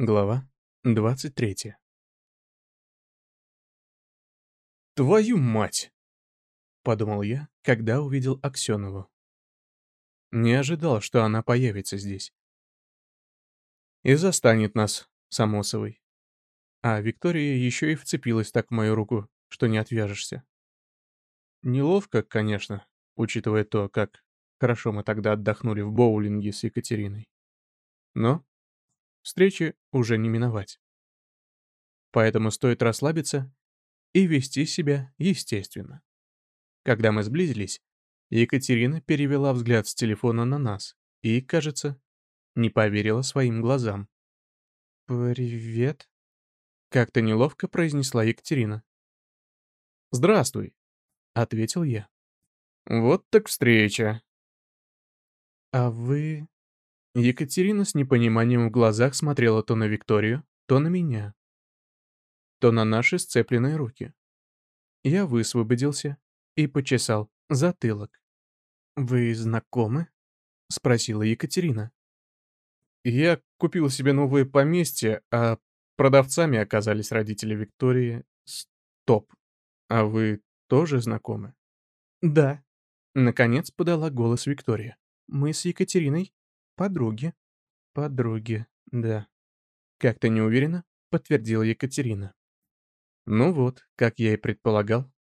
Глава 23 «Твою мать!» — подумал я, когда увидел Аксенову. Не ожидал, что она появится здесь. И застанет нас, Самосовой. А Виктория еще и вцепилась так в мою руку, что не отвяжешься. Неловко, конечно, учитывая то, как хорошо мы тогда отдохнули в боулинге с Екатериной. Но встречи уже не миновать. Поэтому стоит расслабиться и вести себя естественно. Когда мы сблизились, Екатерина перевела взгляд с телефона на нас и, кажется, не поверила своим глазам. «Привет», — как-то неловко произнесла Екатерина. «Здравствуй», — ответил я. «Вот так встреча». «А вы...» Екатерина с непониманием в глазах смотрела то на Викторию, то на меня, то на наши сцепленные руки. Я высвободился и почесал затылок. «Вы знакомы?» — спросила Екатерина. «Я купил себе новое поместье, а продавцами оказались родители Виктории. Стоп. А вы тоже знакомы?» «Да», — наконец подала голос Виктория. «Мы с Екатериной подруги». «Подруги, да». Как-то неуверенно подтвердила Екатерина. Ну вот, как я и предполагал.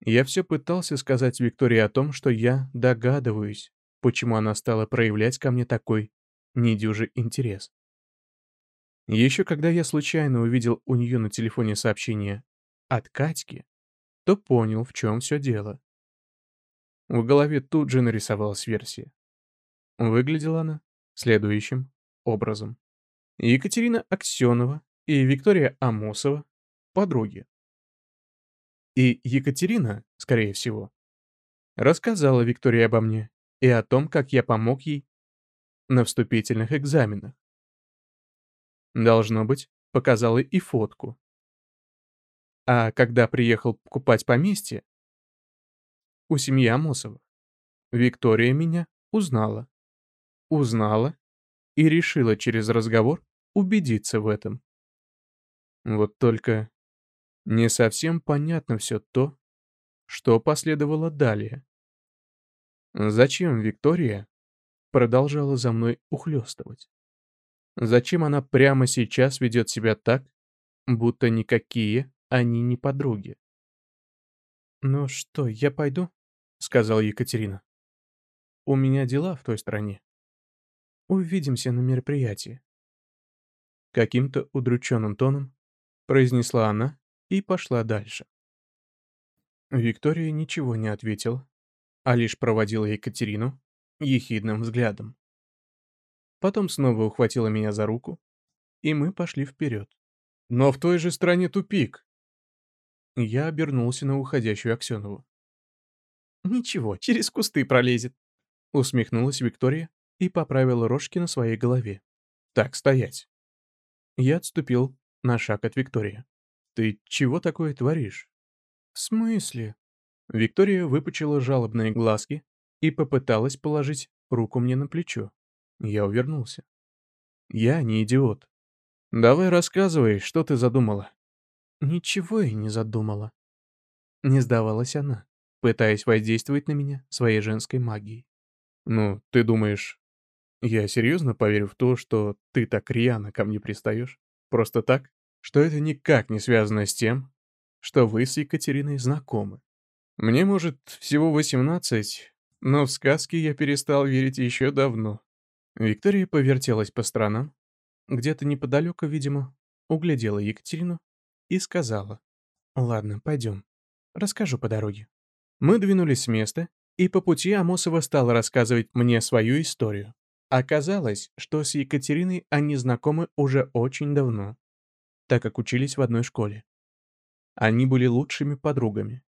Я все пытался сказать Виктории о том, что я догадываюсь, почему она стала проявлять ко мне такой недюжий интерес. Еще когда я случайно увидел у нее на телефоне сообщение от Катьки, то понял, в чем все дело. В голове тут же нарисовалась версия. Выглядела она следующим образом. Екатерина Аксенова и Виктория Амосова подруги. И Екатерина, скорее всего, рассказала Виктории обо мне и о том, как я помог ей на вступительных экзаменах. Должно быть, показала и фотку. А когда приехал покупать поместье у семьи Амосовых, Виктория меня узнала. Узнала и решила через разговор убедиться в этом. Вот только не совсем понятно все то, что последовало далее. Зачем Виктория продолжала за мной ухлёстывать? Зачем она прямо сейчас ведет себя так, будто никакие они не подруги? «Ну что, я пойду?» — сказала Екатерина. «У меня дела в той стране. Увидимся на мероприятии». Каким-то удрученным тоном произнесла она и пошла дальше. Виктория ничего не ответила, а лишь проводила Екатерину ехидным взглядом. Потом снова ухватила меня за руку, и мы пошли вперед. Но в той же стране тупик. Я обернулся на уходящую Аксенову. «Ничего, через кусты пролезет», — усмехнулась Виктория и поправила рожки на своей голове. «Так, стоять». Я отступил на шаг от Виктории. «Ты чего такое творишь?» «В смысле?» Виктория выпучила жалобные глазки и попыталась положить руку мне на плечо. Я увернулся. «Я не идиот. Давай рассказывай, что ты задумала». «Ничего я не задумала». Не сдавалась она, пытаясь воздействовать на меня своей женской магией. «Ну, ты думаешь, я серьезно поверю в то, что ты так рьяно ко мне пристаешь? Просто так?» что это никак не связано с тем, что вы с Екатериной знакомы. Мне, может, всего 18, но в сказки я перестал верить еще давно. Виктория повертелась по сторонам, где-то неподалеку, видимо, углядела Екатерину и сказала, «Ладно, пойдем, расскажу по дороге». Мы двинулись с места, и по пути Амосова стала рассказывать мне свою историю. Оказалось, что с Екатериной они знакомы уже очень давно так как учились в одной школе. Они были лучшими подругами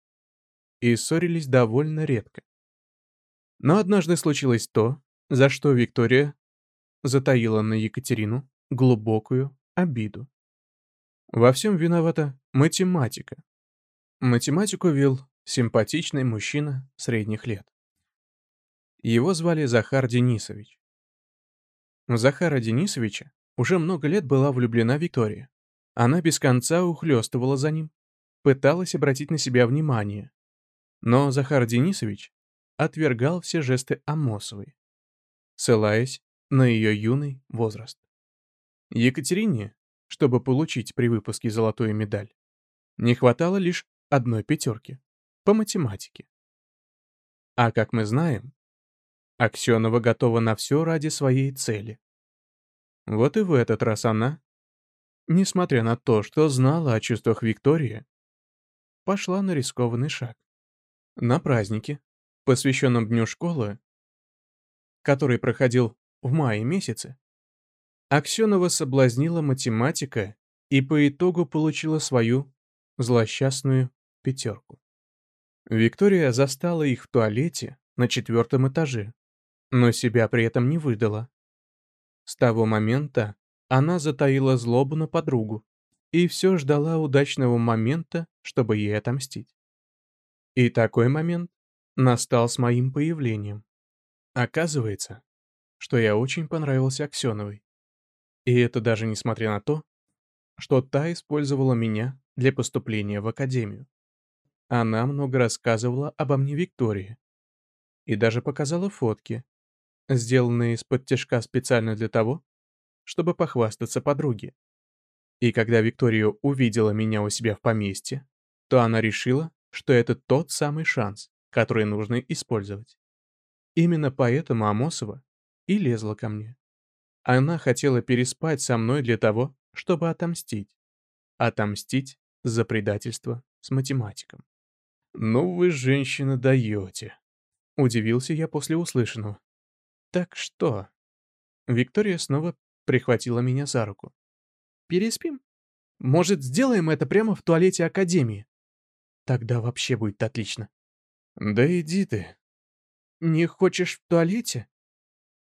и ссорились довольно редко. Но однажды случилось то, за что Виктория затаила на Екатерину глубокую обиду. Во всем виновата математика. Математику вел симпатичный мужчина средних лет. Его звали Захар Денисович. Захара Денисовича уже много лет была влюблена Виктория. Она без конца ухлёстывала за ним, пыталась обратить на себя внимание. Но Захар Денисович отвергал все жесты Амосовой, ссылаясь на ее юный возраст. Екатерине, чтобы получить при выпуске золотую медаль, не хватало лишь одной пятерки по математике. А как мы знаем, Аксенова готова на все ради своей цели. Вот и в этот раз она, несмотря на то, что знала о чувствах Виктории, пошла на рискованный шаг. На празднике, посвященном Дню школы, который проходил в мае месяце, Аксенова соблазнила математика и по итогу получила свою злосчастную пятерку. Виктория застала их в туалете на четвертом этаже, но себя при этом не выдала. С того момента она затаила злобу на подругу и все ждала удачного момента, чтобы ей отомстить. И такой момент настал с моим появлением. Оказывается, что я очень понравился Аксеновой. И это даже несмотря на то, что та использовала меня для поступления в академию. Она много рассказывала обо мне Виктории. И даже показала фотки, сделанные из-под тяжка специально для того, чтобы похвастаться подруге. И когда Виктория увидела меня у себя в поместье, то она решила, что это тот самый шанс, который нужно использовать. Именно поэтому Амосова и лезла ко мне. Она хотела переспать со мной для того, чтобы отомстить. Отомстить за предательство с математиком. «Ну вы, женщина, даете!» Удивился я после услышанного. «Так что?» Виктория снова прихватила меня за руку. «Переспим? Может, сделаем это прямо в туалете Академии? Тогда вообще будет отлично». «Да иди ты». «Не хочешь в туалете?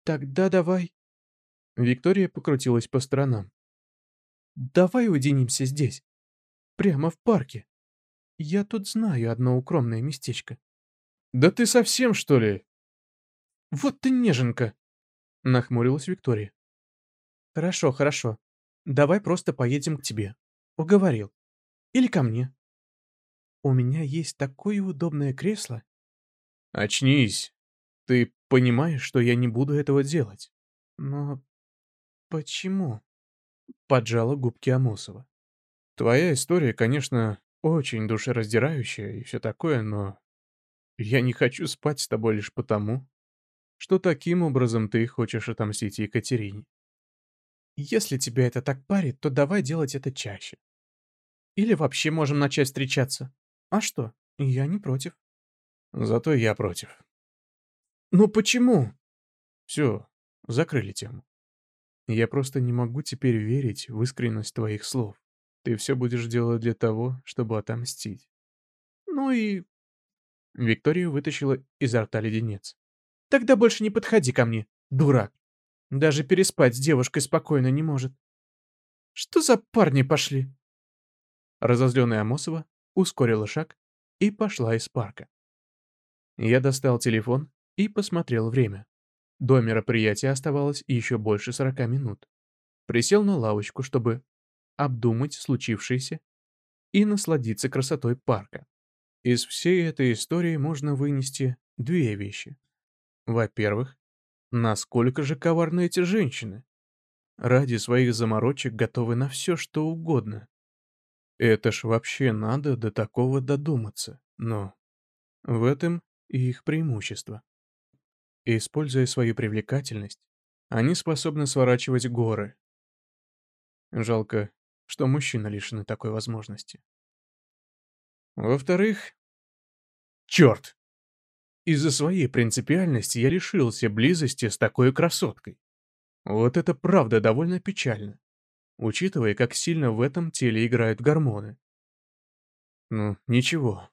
Тогда давай...» Виктория покрутилась по сторонам. «Давай уединимся здесь. Прямо в парке. Я тут знаю одно укромное местечко». «Да ты совсем, что ли?» «Вот ты неженка!» — нахмурилась Виктория. «Хорошо, хорошо. Давай просто поедем к тебе. Уговорил. Или ко мне. У меня есть такое удобное кресло». «Очнись. Ты понимаешь, что я не буду этого делать?» «Но почему?» — поджала губки Амосова. «Твоя история, конечно, очень душераздирающая и все такое, но я не хочу спать с тобой лишь потому, что таким образом ты хочешь отомстить Екатерине. Если тебя это так парит, то давай делать это чаще. Или вообще можем начать встречаться. А что, я не против. Зато я против. Ну почему? Все, закрыли тему. Я просто не могу теперь верить в искренность твоих слов. Ты все будешь делать для того, чтобы отомстить. Ну и... Виктория вытащила изо рта леденец. Тогда больше не подходи ко мне, дурак. Даже переспать с девушкой спокойно не может. Что за парни пошли? Разозленная Амосова ускорила шаг и пошла из парка. Я достал телефон и посмотрел время. До мероприятия оставалось еще больше сорока минут. Присел на лавочку, чтобы обдумать случившееся и насладиться красотой парка. Из всей этой истории можно вынести две вещи. Во-первых, насколько же коварны эти женщины. Ради своих заморочек готовы на все, что угодно. Это ж вообще надо до такого додуматься, но в этом и их преимущество. Используя свою привлекательность, они способны сворачивать горы. Жалко, что мужчины лишены такой возможности. Во-вторых, черт! Из-за своей принципиальности я лишился близости с такой красоткой. Вот это правда довольно печально, учитывая, как сильно в этом теле играют гормоны. Ну, ничего.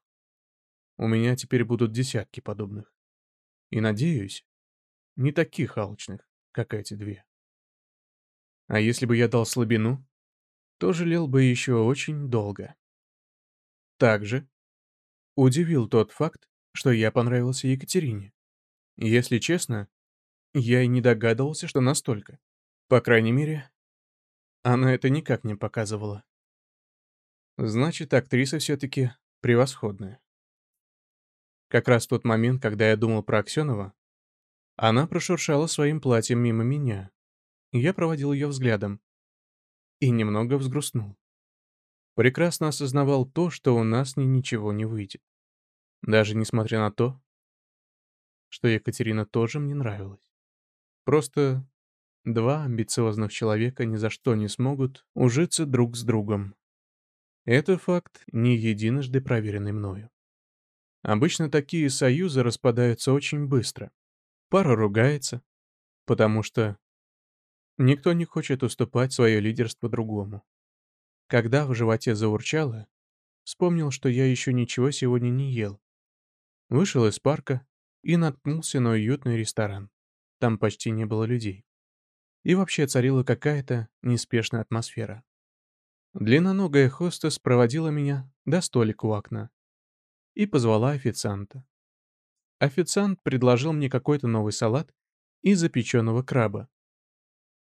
У меня теперь будут десятки подобных. И надеюсь, не таких алчных, как эти две. А если бы я дал слабину, то жалел бы еще очень долго. Также удивил тот факт, что я понравился Екатерине. Если честно, я и не догадывался, что настолько. По крайней мере, она это никак не показывала. Значит, актриса все-таки превосходная. Как раз в тот момент, когда я думал про Аксенова, она прошуршала своим платьем мимо меня. Я проводил ее взглядом и немного взгрустнул. Прекрасно осознавал то, что у нас ни ничего не выйдет. Даже несмотря на то, что Екатерина тоже мне нравилась. Просто два амбициозных человека ни за что не смогут ужиться друг с другом. Это факт, не единожды проверенный мною. Обычно такие союзы распадаются очень быстро. Пара ругается, потому что никто не хочет уступать свое лидерство другому. Когда в животе заурчало, вспомнил, что я еще ничего сегодня не ел. Вышел из парка и наткнулся на уютный ресторан. Там почти не было людей. И вообще царила какая-то неспешная атмосфера. Длинноногая хостес проводила меня до столика у окна и позвала официанта. Официант предложил мне какой-то новый салат из запеченного краба.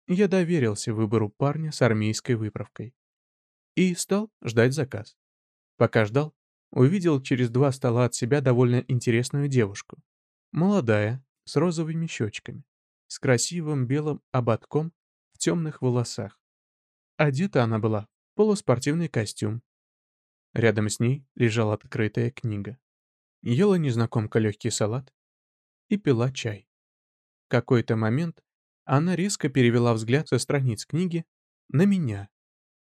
Я доверился выбору парня с армейской выправкой и стал ждать заказ. Пока ждал, увидел через два стола от себя довольно интересную девушку. Молодая, с розовыми щечками, с красивым белым ободком в темных волосах. Одета она была в полуспортивный костюм. Рядом с ней лежала открытая книга. Ела незнакомка легкий салат и пила чай. В какой-то момент она резко перевела взгляд со страниц книги на меня.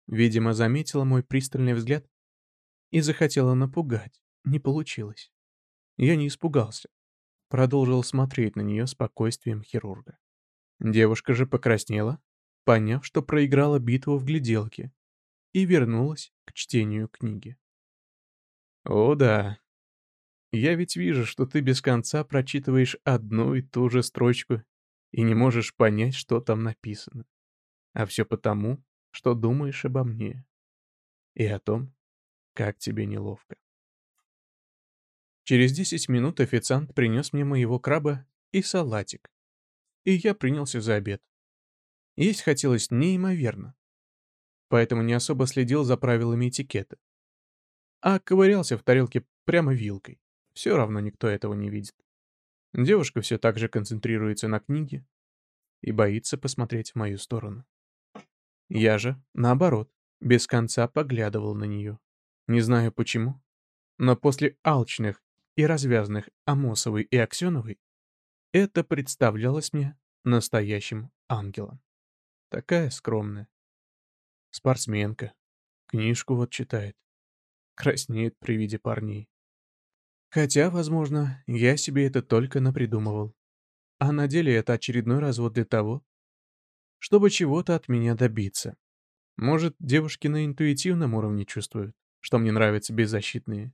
Видимо, заметила мой пристальный взгляд и захотела напугать. Не получилось. Я не испугался. Продолжил смотреть на нее спокойствием хирурга. Девушка же покраснела, поняв, что проиграла битву в гляделке, и вернулась к чтению книги. О да, я ведь вижу, что ты без конца прочитываешь одну и ту же строчку и не можешь понять, что там написано. А все потому, что думаешь обо мне и о том, как тебе неловко. Через 10 минут официант принес мне моего краба и салатик, и я принялся за обед. Есть хотелось неимоверно, поэтому не особо следил за правилами этикета, а ковырялся в тарелке прямо вилкой. Все равно никто этого не видит. Девушка все так же концентрируется на книге и боится посмотреть в мою сторону. Я же, наоборот, без конца поглядывал на нее. Не знаю почему, но после алчных и развязанных Амосовой и Аксеновой это представлялось мне настоящим ангелом. Такая скромная. Спортсменка. Книжку вот читает. Краснеет при виде парней. Хотя, возможно, я себе это только напридумывал. А на деле это очередной развод для того, чтобы чего-то от меня добиться. Может, девушки на интуитивном уровне чувствуют, что мне нравятся беззащитные,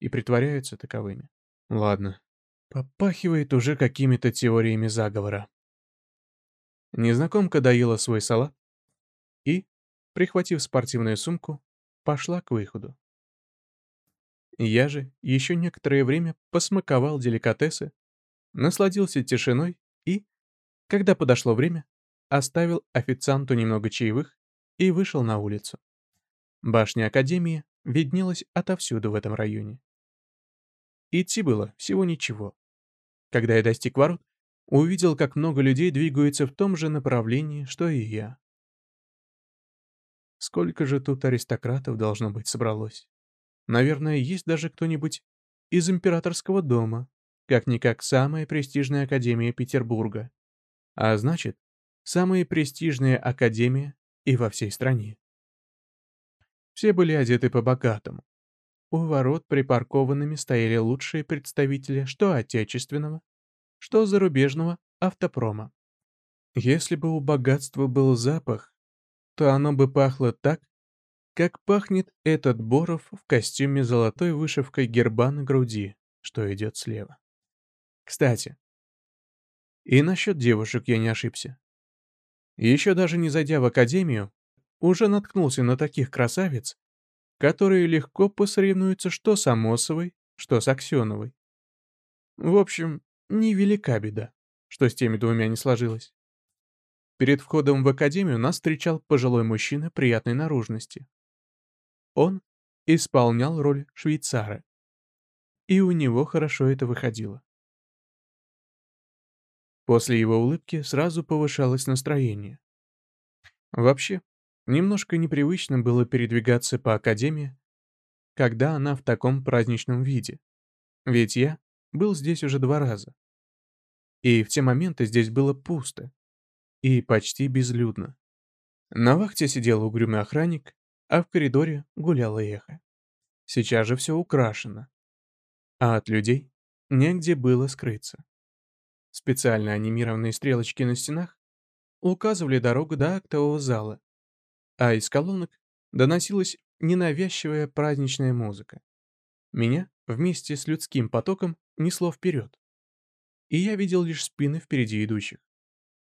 и притворяются таковыми. Ладно, попахивает уже какими-то теориями заговора. Незнакомка доела свой салат и, прихватив спортивную сумку, пошла к выходу. Я же еще некоторое время посмаковал деликатесы, насладился тишиной и, когда подошло время, оставил официанту немного чаевых и вышел на улицу. Башня Академии виднелась отовсюду в этом районе. Идти было всего ничего. Когда я достиг ворот, увидел, как много людей двигаются в том же направлении, что и я. Сколько же тут аристократов должно быть собралось? Наверное, есть даже кто-нибудь из императорского дома, как-никак самая престижная академия Петербурга. А значит, самая престижная академия и во всей стране. Все были одеты по-богатому. У ворот припаркованными стояли лучшие представители что отечественного, что зарубежного автопрома. Если бы у богатства был запах, то оно бы пахло так, как пахнет этот Боров в костюме с золотой вышивкой герба на груди, что идет слева. Кстати, и насчет девушек я не ошибся. Еще даже не зайдя в академию, уже наткнулся на таких красавиц, которые легко посоревнуются что с Амосовой, что с Аксеновой. В общем, невелика беда, что с теми двумя не сложилось. Перед входом в академию нас встречал пожилой мужчина приятной наружности. Он исполнял роль швейцара. И у него хорошо это выходило. После его улыбки сразу повышалось настроение. Вообще, немножко непривычно было передвигаться по академии, когда она в таком праздничном виде. Ведь я был здесь уже два раза. И в те моменты здесь было пусто и почти безлюдно. На вахте сидел угрюмый охранник, а в коридоре гуляло эхо. Сейчас же все украшено. А от людей негде было скрыться. Специально анимированные стрелочки на стенах указывали дорогу до актового зала, а из колонок доносилась ненавязчивая праздничная музыка. Меня вместе с людским потоком несло вперед. И я видел лишь спины впереди идущих.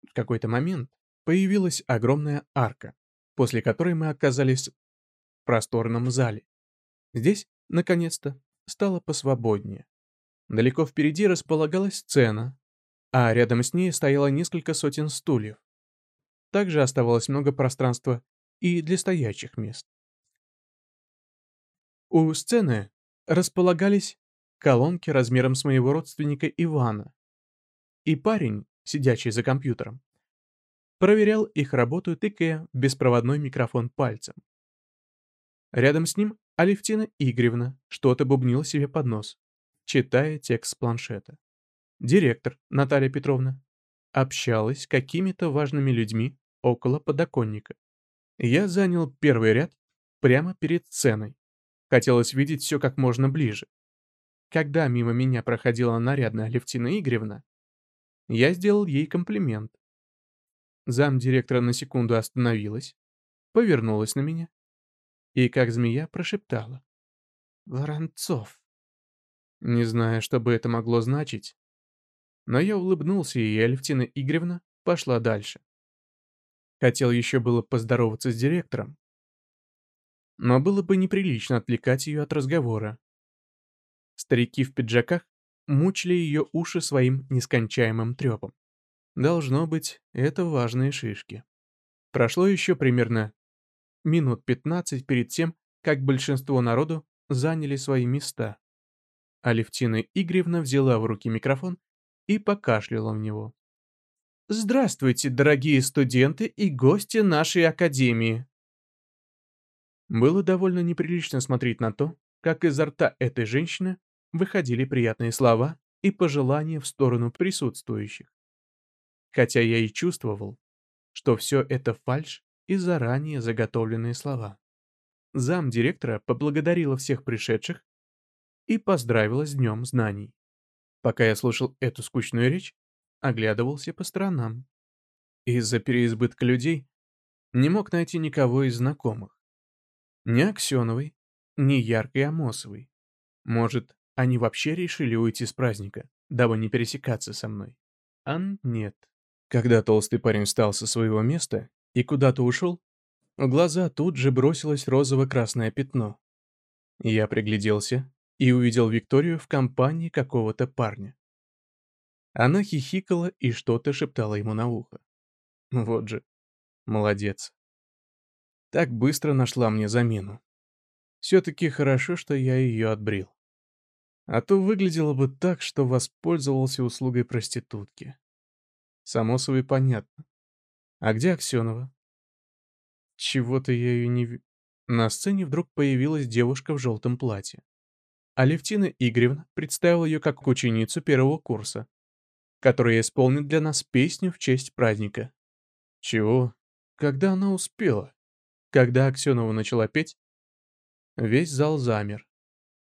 В какой-то момент появилась огромная арка, после которой мы оказались в просторном зале. Здесь, наконец-то, стало посвободнее. Далеко впереди располагалась сцена, а рядом с ней стояло несколько сотен стульев. Также оставалось много пространства и для стоячих мест. У сцены располагались колонки размером с моего родственника Ивана. И парень, сидящий за компьютером, проверял их работу, тыкая беспроводной микрофон пальцем. Рядом с ним Алевтина Игоревна что-то бубнила себе под нос, читая текст с планшета. Директор Наталья Петровна общалась с какими-то важными людьми около подоконника. Я занял первый ряд прямо перед сценой. Хотелось видеть все как можно ближе. Когда мимо меня проходила нарядная Алевтина Игоревна, я сделал ей комплимент. Зам директора на секунду остановилась, повернулась на меня и, как змея, прошептала. «Воронцов». Не зная, что бы это могло значить, но я улыбнулся, и Алевтина Игоревна пошла дальше. Хотел еще было поздороваться с директором, но было бы неприлично отвлекать ее от разговора. Старики в пиджаках мучили ее уши своим нескончаемым трепом. Должно быть, это важные шишки. Прошло еще примерно минут 15 перед тем, как большинство народу заняли свои места. Алевтина Игоревна взяла в руки микрофон и покашляла в него. «Здравствуйте, дорогие студенты и гости нашей академии!» Было довольно неприлично смотреть на то, как изо рта этой женщины выходили приятные слова и пожелания в сторону присутствующих. Хотя я и чувствовал, что все это фальшь и заранее заготовленные слова. Зам директора поблагодарила всех пришедших и поздравила с Днем Знаний. Пока я слушал эту скучную речь, оглядывался по сторонам. Из-за переизбытка людей не мог найти никого из знакомых. Ни Аксеновой, ни Яркой Амосовой. Может, они вообще решили уйти с праздника, дабы не пересекаться со мной? А нет. Когда толстый парень встал со своего места и куда-то ушел, в глаза тут же бросилось розово-красное пятно. Я пригляделся и увидел Викторию в компании какого-то парня. Она хихикала и что-то шептала ему на ухо. Вот же, молодец. Так быстро нашла мне замену. Все-таки хорошо, что я ее отбрил. А то выглядело бы так, что воспользовался услугой проститутки. Само собой понятно. А где Аксенова? Чего-то я ее не... На сцене вдруг появилась девушка в желтом платье. Алевтина Игоревна представила ее как ученицу первого курса, которая исполнит для нас песню в честь праздника. Чего? Когда она успела? Когда Аксенова начала петь, весь зал замер.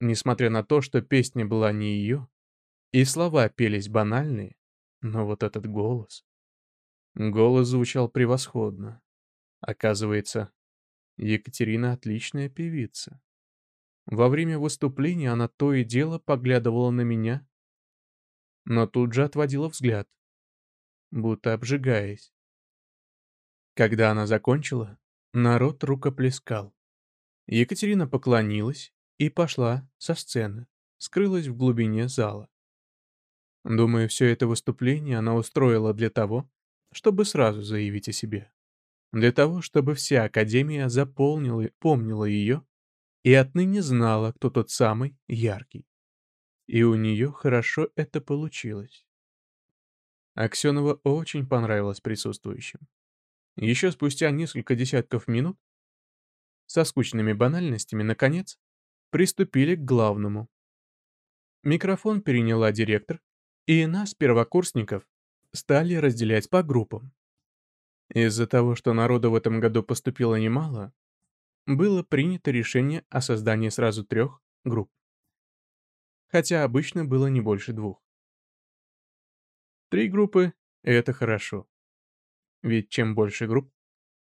Несмотря на то, что песня была не ее, и слова пелись банальные, но вот этот голос... Голос звучал превосходно. Оказывается, Екатерина отличная певица. Во время выступления она то и дело поглядывала на меня, но тут же отводила взгляд, будто обжигаясь. Когда она закончила, народ рукоплескал. Екатерина поклонилась и пошла со сцены, скрылась в глубине зала. Думаю, все это выступление она устроила для того, чтобы сразу заявить о себе. Для того, чтобы вся Академия заполнила, помнила ее и отныне знала, кто тот самый яркий. И у нее хорошо это получилось. Аксенова очень понравилось присутствующим. Еще спустя несколько десятков минут со скучными банальностями, наконец, приступили к главному. Микрофон переняла директор, и нас, первокурсников, стали разделять по группам. Из-за того, что народу в этом году поступило немало, было принято решение о создании сразу трех групп. Хотя обычно было не больше двух. Три группы — это хорошо. Ведь чем больше групп,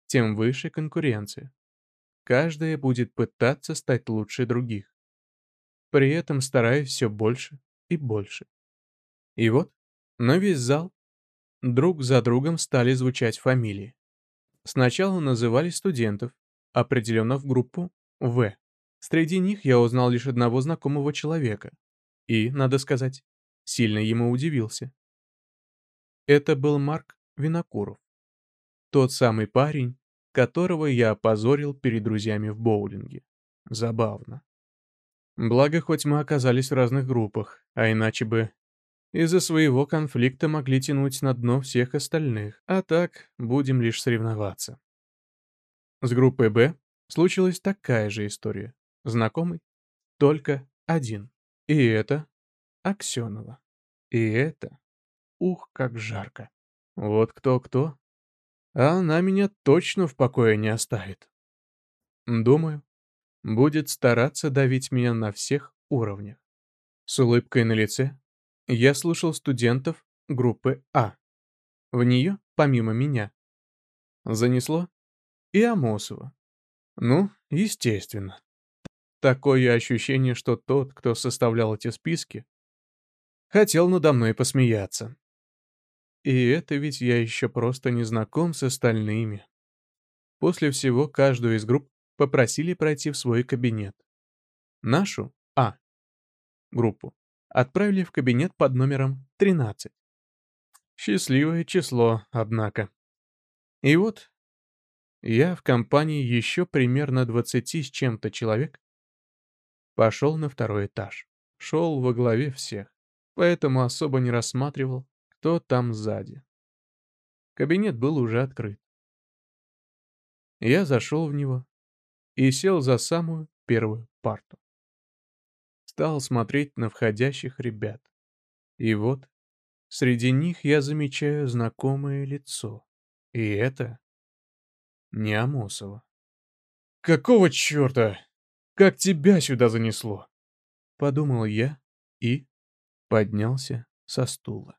тем выше конкуренция. Каждая будет пытаться стать лучше других. При этом стараясь все больше и больше. И вот, на весь зал друг за другом стали звучать фамилии. Сначала называли студентов, определенно в группу В. Среди них я узнал лишь одного знакомого человека. И, надо сказать, сильно ему удивился. Это был Марк Винокуров. Тот самый парень, которого я опозорил перед друзьями в боулинге. Забавно. Благо, хоть мы оказались в разных группах, а иначе бы из-за своего конфликта могли тянуть на дно всех остальных, а так будем лишь соревноваться. С группой «Б» случилась такая же история. Знакомый? Только один. И это Аксенова. И это... Ух, как жарко. Вот кто-кто, а она меня точно в покое не оставит. Думаю, будет стараться давить меня на всех уровнях. С улыбкой на лице я слушал студентов группы А. В нее, помимо меня, занесло и Амосова. Ну, естественно. Такое ощущение, что тот, кто составлял эти списки, хотел надо мной посмеяться. И это ведь я еще просто не знаком с остальными. После всего каждую из групп попросили пройти в свой кабинет. Нашу, А, группу, отправили в кабинет под номером 13. Счастливое число, однако. И вот я в компании еще примерно 20 с чем-то человек пошел на второй этаж. Шел во главе всех, поэтому особо не рассматривал, кто там сзади. Кабинет был уже открыт. Я зашел в него и сел за самую первую парту. Стал смотреть на входящих ребят. И вот, среди них я замечаю знакомое лицо. И это не Амосова. «Какого черта? Как тебя сюда занесло?» Подумал я и поднялся со стула.